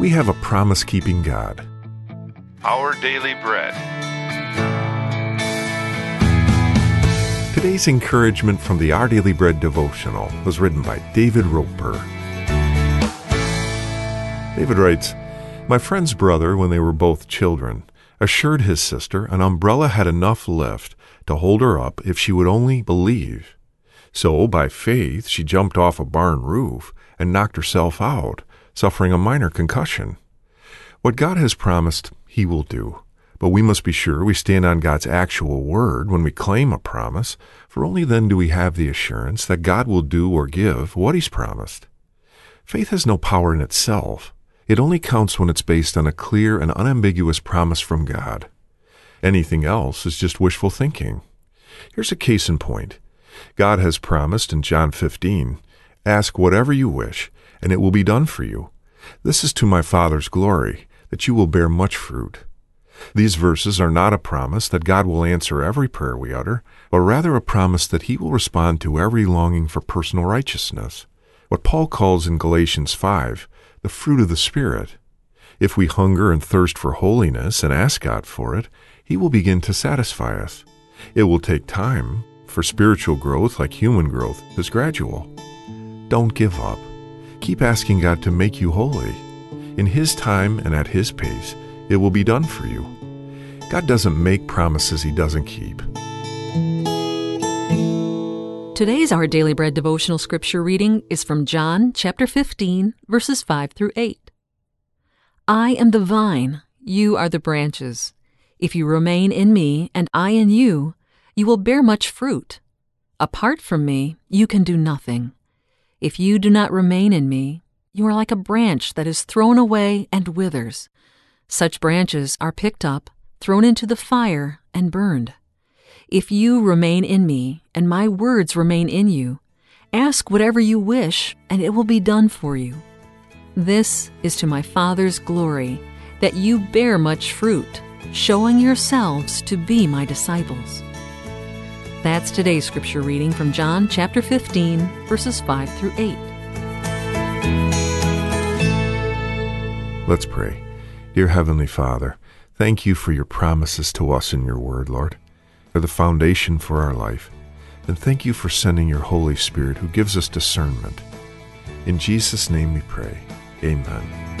We have a promise keeping God. Our Daily Bread. Today's encouragement from the Our Daily Bread devotional was written by David Roper. David writes My friend's brother, when they were both children, assured his sister an umbrella had enough lift to hold her up if she would only believe. So, by faith, she jumped off a barn roof and knocked herself out, suffering a minor concussion. What God has promised, He will do. But we must be sure we stand on God's actual word when we claim a promise, for only then do we have the assurance that God will do or give what He's promised. Faith has no power in itself. It only counts when it's based on a clear and unambiguous promise from God. Anything else is just wishful thinking. Here's a case in point. God has promised in John 15, Ask whatever you wish, and it will be done for you. This is to my Father's glory, that you will bear much fruit. These verses are not a promise that God will answer every prayer we utter, but rather a promise that He will respond to every longing for personal righteousness. What Paul calls in Galatians 5, the fruit of the Spirit. If we hunger and thirst for holiness and ask God for it, He will begin to satisfy us. It will take time, for spiritual growth, like human growth, is gradual. Don't give up. Keep asking God to make you holy. In His time and at His pace, it will be done for you. God doesn't make promises He doesn't keep. Today's Our Daily Bread devotional scripture reading is from John chapter 15, verses 5 through 8. I am the vine, you are the branches. If you remain in me and I in you, you will bear much fruit. Apart from me, you can do nothing. If you do not remain in me, you are like a branch that is thrown away and withers. Such branches are picked up, thrown into the fire, and burned. If you remain in me, and my words remain in you, ask whatever you wish, and it will be done for you. This is to my Father's glory, that you bear much fruit, showing yourselves to be my disciples. That's today's scripture reading from John chapter 15, verses 5 through 8. Let's pray. Dear Heavenly Father, thank you for your promises to us in your word, Lord. They're the foundation for our life. And thank you for sending your Holy Spirit who gives us discernment. In Jesus' name we pray. Amen.